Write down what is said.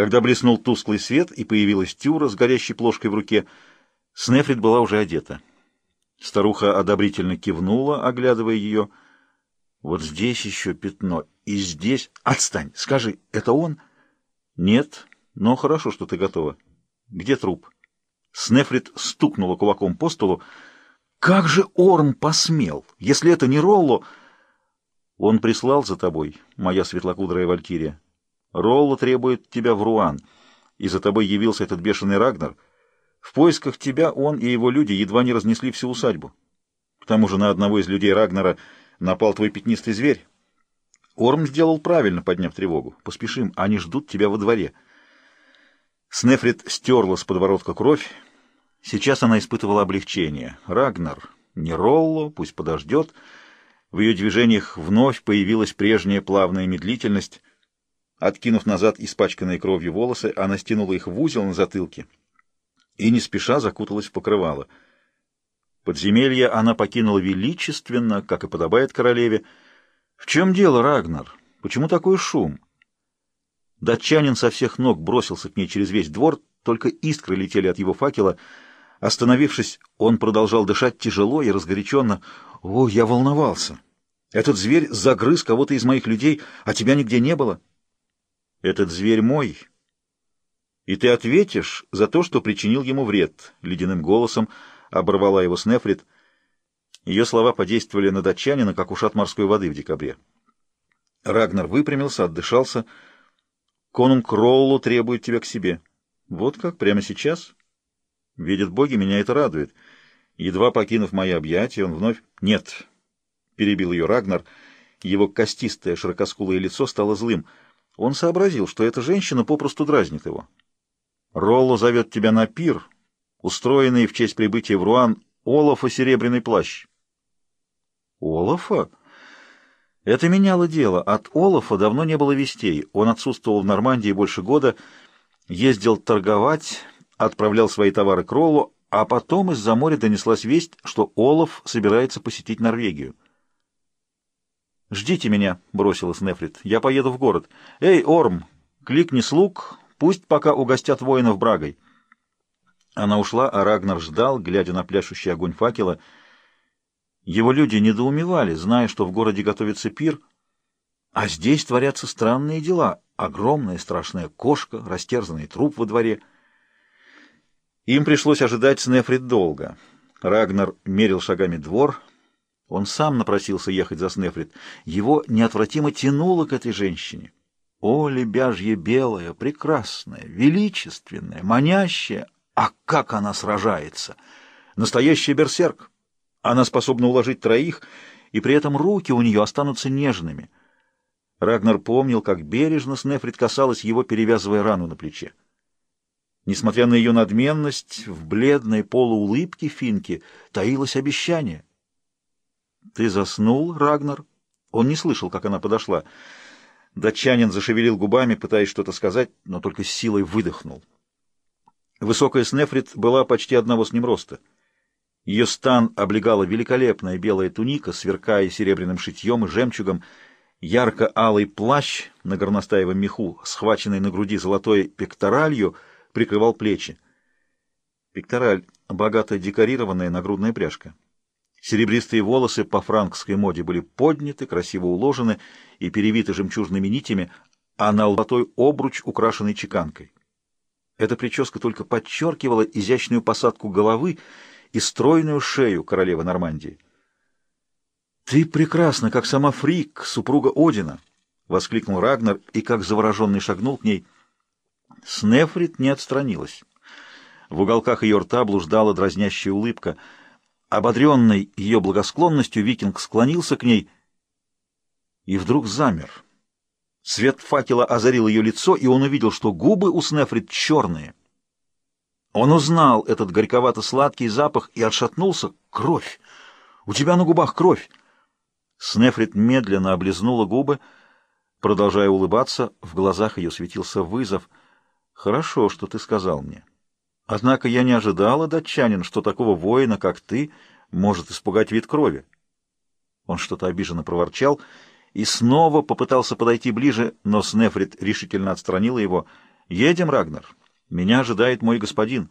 Когда блеснул тусклый свет и появилась Тюра с горящей плошкой в руке, Снефрит была уже одета. Старуха одобрительно кивнула, оглядывая ее. Вот здесь еще пятно, и здесь... Отстань! Скажи, это он? Нет, но хорошо, что ты готова. Где труп? Снефрит стукнула кулаком по столу. Как же Орм посмел? Если это не Ролло... Он прислал за тобой, моя светлокудрая валькирия. Ролло требует тебя в Руан, и за тобой явился этот бешеный Рагнар. В поисках тебя он и его люди едва не разнесли всю усадьбу. К тому же на одного из людей Рагнара напал твой пятнистый зверь. Орм сделал правильно, подняв тревогу. Поспешим, они ждут тебя во дворе. Снефрит стерла с подбородка кровь. Сейчас она испытывала облегчение. Рагнар, не Ролло, пусть подождет. В ее движениях вновь появилась прежняя плавная медлительность. Откинув назад испачканные кровью волосы, она стянула их в узел на затылке и не спеша закуталась в покрывало. Подземелье она покинула величественно, как и подобает королеве. «В чем дело, Рагнар? Почему такой шум?» Датчанин со всех ног бросился к ней через весь двор, только искры летели от его факела. Остановившись, он продолжал дышать тяжело и разгоряченно. «О, я волновался! Этот зверь загрыз кого-то из моих людей, а тебя нигде не было!» Этот зверь мой, и ты ответишь за то, что причинил ему вред, — ледяным голосом оборвала его Снефрит. Ее слова подействовали на датчанина, как ушат морской воды в декабре. Рагнар выпрямился, отдышался. Конунг Роулу требует тебя к себе. Вот как, прямо сейчас? Видят боги, меня это радует. Едва покинув мои объятия, он вновь... Нет, — перебил ее Рагнар. Его костистое широкоскулое лицо стало злым — он сообразил, что эта женщина попросту дразнит его. «Ролло зовет тебя на пир, устроенный в честь прибытия в Руан Олафа Серебряный плащ». «Олафа?» Это меняло дело. От Олафа давно не было вестей. Он отсутствовал в Нормандии больше года, ездил торговать, отправлял свои товары к Роллу, а потом из-за моря донеслась весть, что Олаф собирается посетить Норвегию. «Ждите меня», — бросила Снефрит. «Я поеду в город. Эй, Орм, кликни слуг, пусть пока угостят воинов брагой». Она ушла, а Рагнар ждал, глядя на пляшущий огонь факела. Его люди недоумевали, зная, что в городе готовится пир, а здесь творятся странные дела. Огромная страшная кошка, растерзанный труп во дворе. Им пришлось ожидать Снефрит долго. Рагнар мерил шагами двор, он сам напросился ехать за Снефрит. Его неотвратимо тянуло к этой женщине. О, лебяжье белая, прекрасная, величественная, манящая! А как она сражается! Настоящий берсерк! Она способна уложить троих, и при этом руки у нее останутся нежными. Рагнар помнил, как бережно Снефрит касалась его, перевязывая рану на плече. Несмотря на ее надменность, в бледной полуулыбке Финки таилось обещание — «Ты заснул, Рагнар?» Он не слышал, как она подошла. Датчанин зашевелил губами, пытаясь что-то сказать, но только с силой выдохнул. Высокая Снефрит была почти одного с ним роста. Ее стан облегала великолепная белая туника, сверкая серебряным шитьем и жемчугом, ярко-алый плащ на горностаевом меху, схваченный на груди золотой пекторалью, прикрывал плечи. Пектораль — богато декорированная нагрудная пряжка. Серебристые волосы по франкской моде были подняты, красиво уложены и перевиты жемчужными нитями, а на лбатой обруч, украшенный чеканкой. Эта прическа только подчеркивала изящную посадку головы и стройную шею королевы Нормандии. «Ты прекрасна, как сама Фрик, супруга Одина!» — воскликнул Рагнар и, как завороженный, шагнул к ней. Снефрит не отстранилась. В уголках ее рта блуждала дразнящая улыбка — Ободренный ее благосклонностью, викинг склонился к ней и вдруг замер. Свет факела озарил ее лицо, и он увидел, что губы у Снефрит черные. Он узнал этот горьковато-сладкий запах и отшатнулся. «Кровь! У тебя на губах кровь!» Снефрит медленно облизнула губы, продолжая улыбаться. В глазах ее светился вызов. «Хорошо, что ты сказал мне. Однако я не ожидала, датчанин, что такого воина, как ты, может испугать вид крови. Он что-то обиженно проворчал и снова попытался подойти ближе, но Снефрит решительно отстранила его. «Едем, Рагнар. Меня ожидает мой господин».